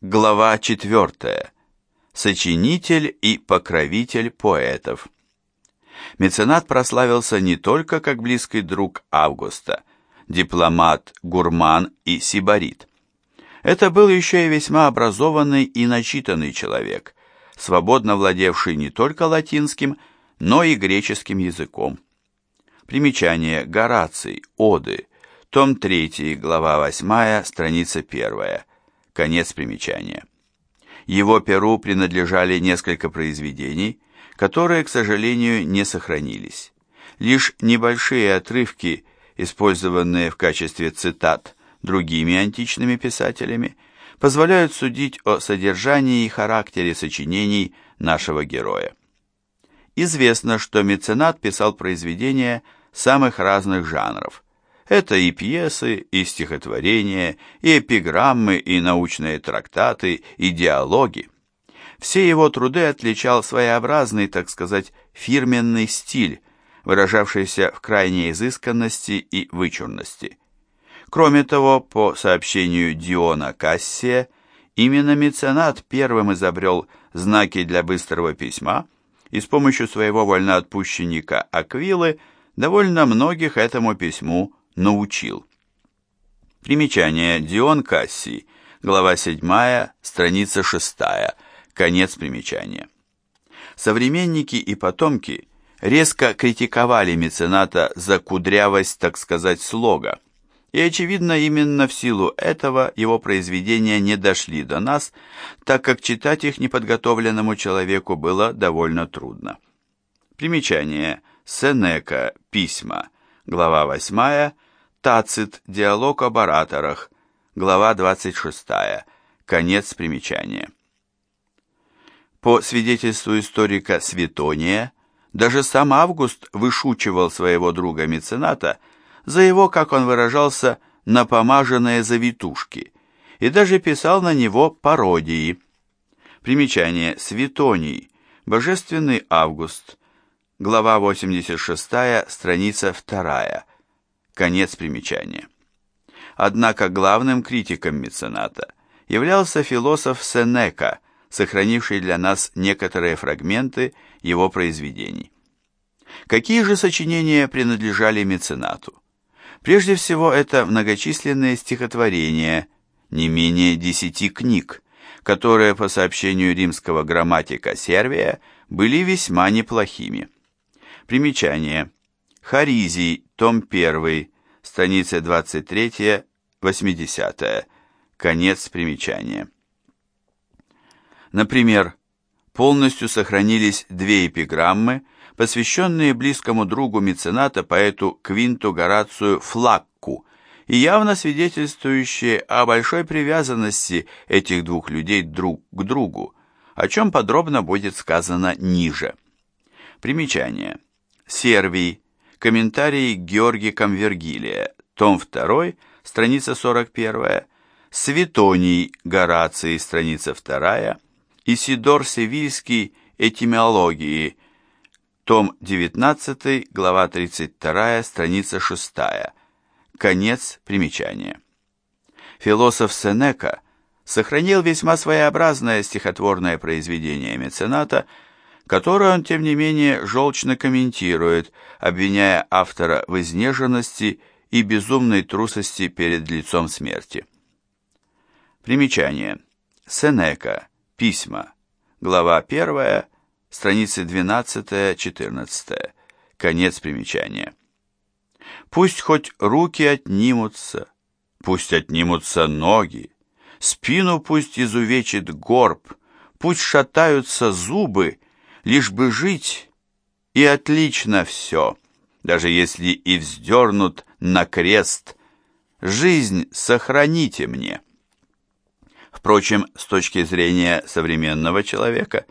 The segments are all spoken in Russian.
Глава 4. Сочинитель и покровитель поэтов. Меценат прославился не только как близкий друг Августа, дипломат, гурман и сибарит. Это был еще и весьма образованный и начитанный человек, свободно владевший не только латинским, но и греческим языком. Примечание Гораций, Оды, том 3, глава 8, страница 1. Конец примечания. Его перу принадлежали несколько произведений, которые, к сожалению, не сохранились. Лишь небольшие отрывки, использованные в качестве цитат другими античными писателями, позволяют судить о содержании и характере сочинений нашего героя. Известно, что меценат писал произведения самых разных жанров. Это и пьесы, и стихотворения, и эпиграммы, и научные трактаты, и диалоги. Все его труды отличал своеобразный, так сказать, фирменный стиль, выражавшийся в крайней изысканности и вычурности. Кроме того, по сообщению Диона Кассия, именно меценат первым изобрел знаки для быстрого письма и с помощью своего вольноотпущенника Аквилы довольно многих этому письму научил. Примечание Дион Кассий, глава 7, страница 6, конец примечания. Современники и потомки резко критиковали мецената за кудрявость, так сказать, слога, и, очевидно, именно в силу этого его произведения не дошли до нас, так как читать их неподготовленному человеку было довольно трудно. Примечание. Сенека. Письма. Глава 8. Тацит. Диалог об ораторах. Глава 26. Конец примечания. По свидетельству историка Светония, даже сам Август вышучивал своего друга-мецената за его, как он выражался, напомаженные завитушки, и даже писал на него пародии. Примечание Светоний, Божественный Август, глава 86, страница 2, конец примечания. Однако главным критиком мецената являлся философ Сенека, сохранивший для нас некоторые фрагменты его произведений. Какие же сочинения принадлежали меценату? Прежде всего, это многочисленные стихотворения, не менее десяти книг, которые, по сообщению римского грамматика Сервия, были весьма неплохими. Примечание. Харизий, том 1, страница 23-80, конец примечания. Например, полностью сохранились две эпиграммы, посвященные близкому другу мецената, поэту Квинту Горацию Флакку, и явно свидетельствующие о большой привязанности этих двух людей друг к другу, о чем подробно будет сказано ниже. Примечание. Сервий. Комментарий Георгиком Вергилия. Том 2, страница 41. Светоний Гораций, страница 2. Исидор Севильский. Этимологии. Том 19, глава 32, страница 6. Конец примечания. Философ Сенека сохранил весьма своеобразное стихотворное произведение мецената, которое он, тем не менее, желчно комментирует, обвиняя автора в изнеженности и безумной трусости перед лицом смерти. Примечание. Сенека. Письма. Глава 1, страницы 12-14, конец примечания. Пусть хоть руки отнимутся, пусть отнимутся ноги, спину пусть изувечит горб, пусть шатаются зубы, лишь бы жить, и отлично все, даже если и вздернут на крест. Жизнь сохраните мне. Впрочем, с точки зрения современного человека,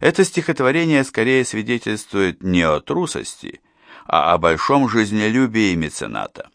это стихотворение скорее свидетельствует не о трусости, а о большом жизнелюбии мецената.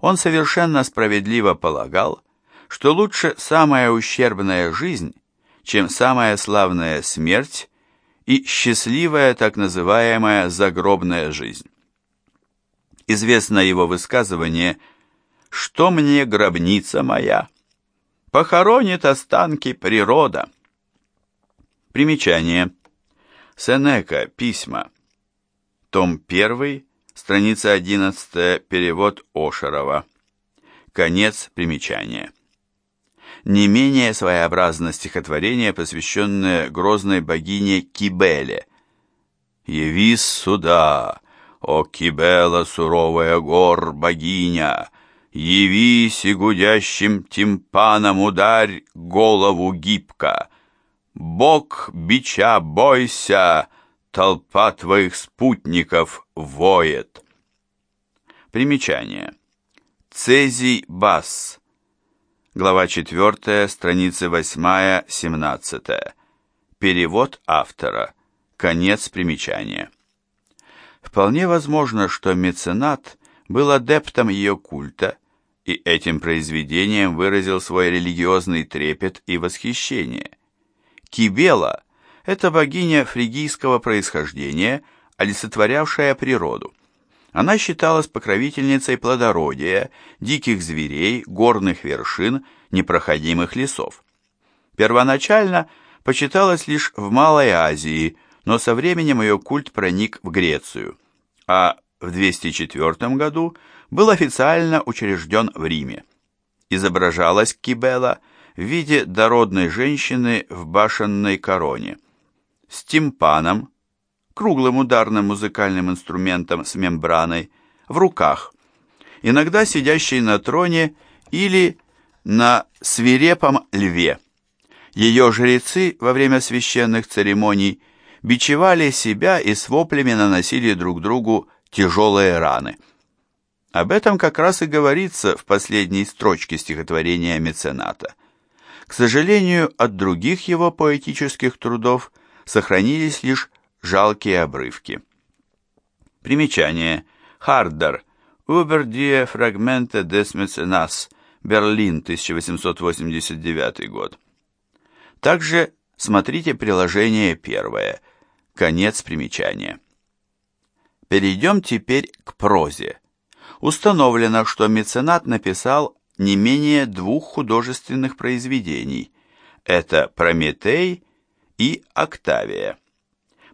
Он совершенно справедливо полагал, что лучше самая ущербная жизнь, чем самая славная смерть и счастливая так называемая загробная жизнь. Известно его высказывание «Что мне гробница моя?» Похоронит останки природа. Примечание. Сенека. Письма. Том 1, страница 11, перевод Ошерова. Конец примечания. Не менее своеобразно стихотворение, посвященное грозной богине Кибеле. «Явись сюда, о Кибела, суровая гор, богиня! Явись и гудящим тимпаном ударь голову гибко! Бог бича бойся!» толпа твоих спутников воет. Примечание. Цезий Бас. Глава 4, страницы 8-17. Перевод автора. Конец примечания. Вполне возможно, что меценат был адептом ее культа и этим произведением выразил свой религиозный трепет и восхищение. Кибела – это богиня фригийского происхождения, олицетворявшая природу. Она считалась покровительницей плодородия, диких зверей, горных вершин, непроходимых лесов. Первоначально почиталась лишь в Малой Азии, но со временем ее культ проник в Грецию, а в 204 году был официально учрежден в Риме. Изображалась Кибела в виде дородной женщины в башенной короне – с тимпаном, круглым ударным музыкальным инструментом с мембраной, в руках, иногда сидящей на троне или на свирепом льве. Ее жрецы во время священных церемоний бичевали себя и с воплями наносили друг другу тяжелые раны. Об этом как раз и говорится в последней строчке стихотворения мецената. К сожалению, от других его поэтических трудов сохранились лишь жалкие обрывки. Примечание. Хардер. Убер die Fragmente des Mecenas. Берлин, 1889 год. Также смотрите приложение первое. Конец примечания. Перейдем теперь к прозе. Установлено, что меценат написал не менее двух художественных произведений. Это «Прометей» и Октавия.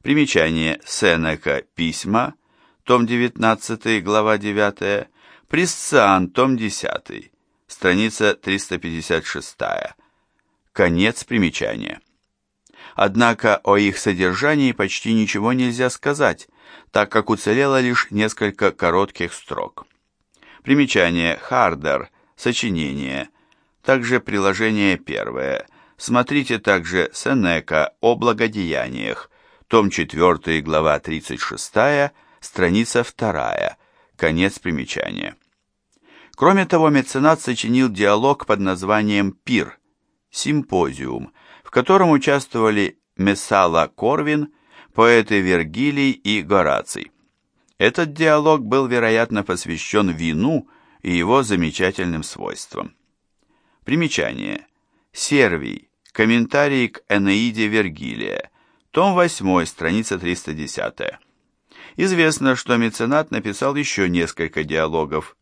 Примечание. Сенека. «Письма», том 19, глава 9, Присциан, том 10, страница 356. Конец примечания. Однако о их содержании почти ничего нельзя сказать, так как уцелело лишь несколько коротких строк. Примечание. Хардер, сочинение, также приложение первое – Смотрите также Сенека о благодеяниях, том 4, глава 36, страница 2, конец примечания. Кроме того, меценат сочинил диалог под названием «Пир», симпозиум, в котором участвовали Мессала Корвин, поэты Вергилий и Гораций. Этот диалог был, вероятно, посвящен вину и его замечательным свойствам. Примечание. Сервий. Комментарий к Энеиде Вергилия. Том 8, страница 310. Известно, что меценат написал еще несколько диалогов.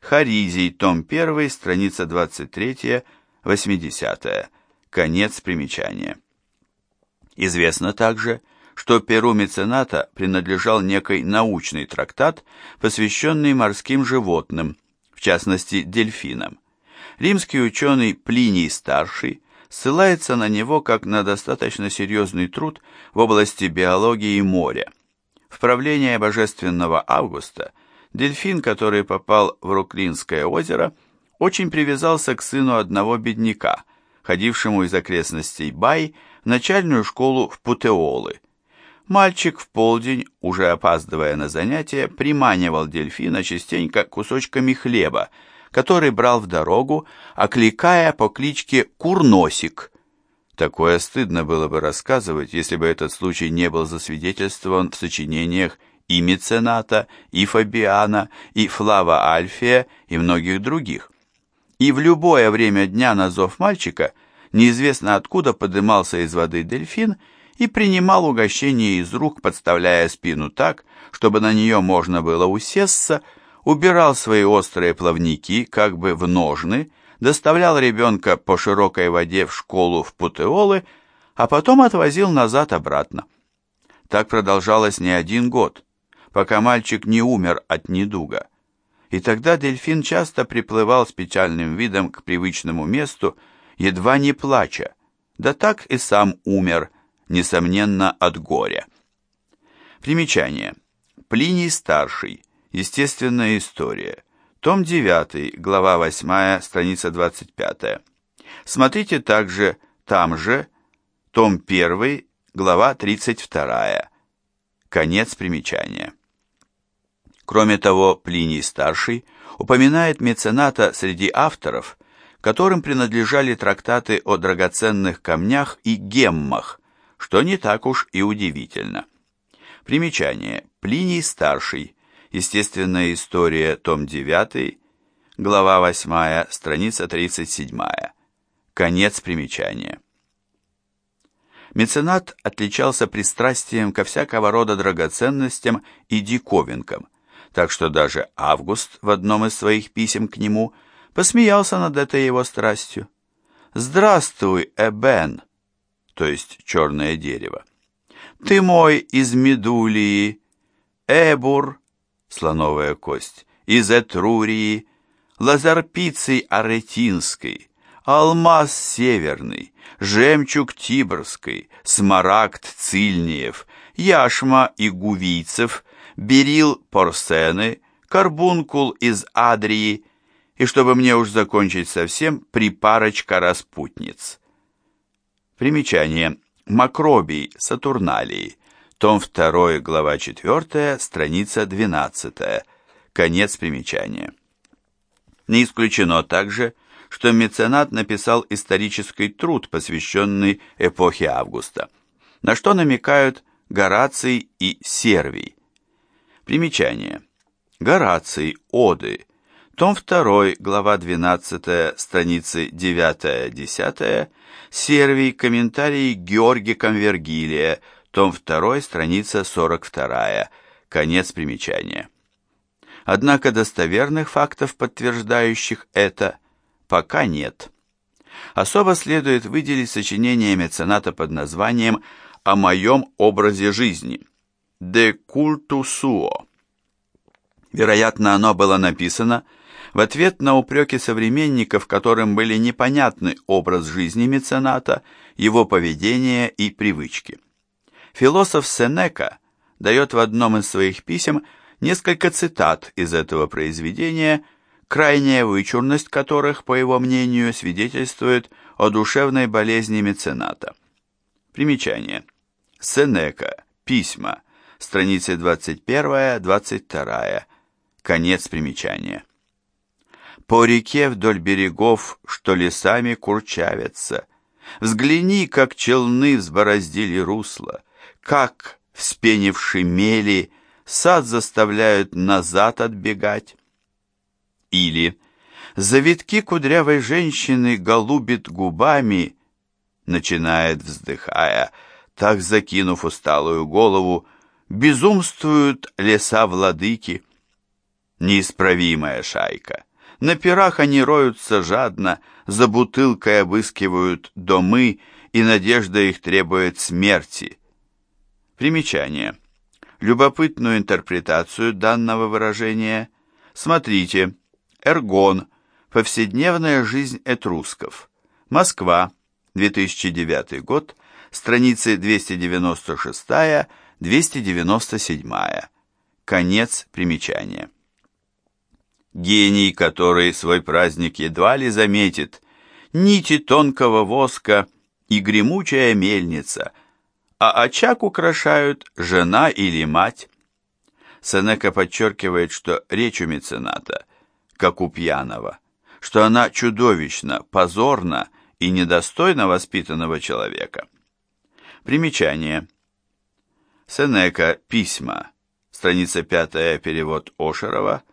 Харизий, том 1, страница 23, 80. Конец примечания. Известно также, что перу мецената принадлежал некий научный трактат, посвященный морским животным, в частности дельфинам. Римский ученый Плиний-старший ссылается на него как на достаточно серьезный труд в области биологии моря. В правление божественного Августа дельфин, который попал в Руклинское озеро, очень привязался к сыну одного бедняка, ходившему из окрестностей Бай в начальную школу в Путеолы. Мальчик в полдень, уже опаздывая на занятия, приманивал дельфина частенько кусочками хлеба, который брал в дорогу, окликая по кличке Курносик. Такое стыдно было бы рассказывать, если бы этот случай не был засвидетельствован в сочинениях и Мецената, и Фабиана, и Флава Альфия, и многих других. И в любое время дня на зов мальчика неизвестно откуда подымался из воды дельфин и принимал угощение из рук, подставляя спину так, чтобы на нее можно было усесться, убирал свои острые плавники как бы в ножны, доставлял ребенка по широкой воде в школу в Путеолы, а потом отвозил назад обратно. Так продолжалось не один год, пока мальчик не умер от недуга. И тогда дельфин часто приплывал с печальным видом к привычному месту, едва не плача, да так и сам умер, несомненно, от горя. Примечание. Плиний старший. Естественная история. Том 9, глава 8, страница 25. Смотрите также там же, том 1, глава 32. Конец примечания. Кроме того, Плиний Старший упоминает мецената среди авторов, которым принадлежали трактаты о драгоценных камнях и геммах, что не так уж и удивительно. Примечание. Плиний Старший. Естественная история, том 9, глава 8, страница 37. Конец примечания. Меценат отличался пристрастием ко всякого рода драгоценностям и диковинкам, так что даже Август в одном из своих писем к нему посмеялся над этой его страстью. «Здравствуй, Эбен!» то есть черное дерево. «Ты мой из Медулии, Эбур, слоновая кость, из Этрурии, Лазарпицей Аретинской, Алмаз Северный, Жемчуг Тибрской, Смарагд Цильниев, Яшма и Гувийцев, Берил Порсены, Карбункул из Адрии, и чтобы мне уж закончить совсем, припарочка распутниц. Примечание. Макробий Сатурналии. Том 2, глава 4, страница 12. Конец примечания. Не исключено также, что меценат написал исторический труд, посвященный эпохе Августа, на что намекают Гораций и Сервий. Примечание. Гораций, Оды, том 2, глава 12, страницы 9-10, Сервий, комментарии Георгия Конвергилия, том 2, страница 42, конец примечания. Однако достоверных фактов, подтверждающих это, пока нет. Особо следует выделить сочинение мецената под названием «О моем образе жизни» «De cultu suo». Вероятно, оно было написано в ответ на упреки современников, которым были непонятны образ жизни мецената, его поведение и привычки. Философ Сенека дает в одном из своих писем несколько цитат из этого произведения, крайняя вычурность которых, по его мнению, свидетельствует о душевной болезни мецената. Примечание. Сенека. Письма. Страницы 21-22. Конец примечания. По реке вдоль берегов, что лесами курчавятся, Взгляни, как челны взбороздили русло, Как, вспенивши мели, Сад заставляют назад отбегать. Или завитки кудрявой женщины голубит губами, начинает, вздыхая, так закинув усталую голову, безумствуют леса владыки. Неисправимая шайка. На пирах они роются жадно, за бутылкой обыскивают домы, и надежда их требует смерти. Примечание. Любопытную интерпретацию данного выражения смотрите Эргон. Повседневная жизнь этрусков. Москва. 2009 год. Страницы 296-297. Конец примечания. Гений, который свой праздник едва ли заметит, нити тонкого воска и гремучая мельница, а очаг украшают жена или мать. Сенека подчеркивает, что речь у мецената как у пьяного, что она чудовищно, позорна и недостойна воспитанного человека. Примечание. Сенека. Письма. Страница 5, перевод Ошерова.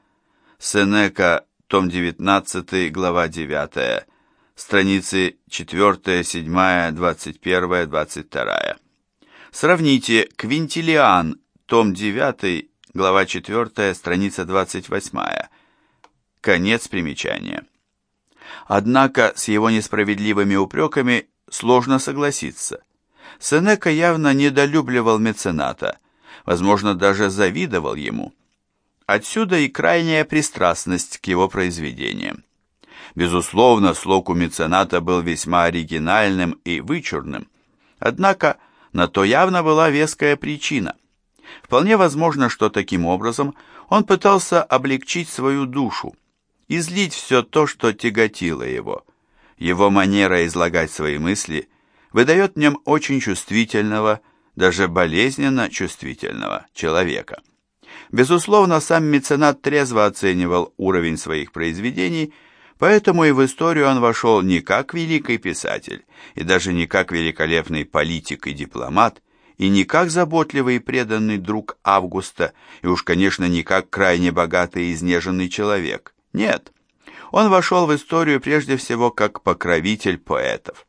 Сенека. Том 19, глава 9. Страницы 4, 7, 21, 22. Сравните Квинтилиан. Том 9, глава 4, страница 28. Конец примечания. Однако с его несправедливыми упреками сложно согласиться. Сенека явно недолюбливал мецената, возможно, даже завидовал ему. Отсюда и крайняя пристрастность к его произведениям. Безусловно, слог у мецената был весьма оригинальным и вычурным, однако на то явно была веская причина. Вполне возможно, что таким образом он пытался облегчить свою душу, излить все то, что тяготило его. Его манера излагать свои мысли выдает в нем очень чувствительного, даже болезненно чувствительного человека. Безусловно, сам меценат трезво оценивал уровень своих произведений, поэтому и в историю он вошел не как великий писатель, и даже не как великолепный политик и дипломат, и не как заботливый и преданный друг Августа, и уж, конечно, не как крайне богатый и изнеженный человек. Нет, он вошел в историю прежде всего как покровитель поэтов.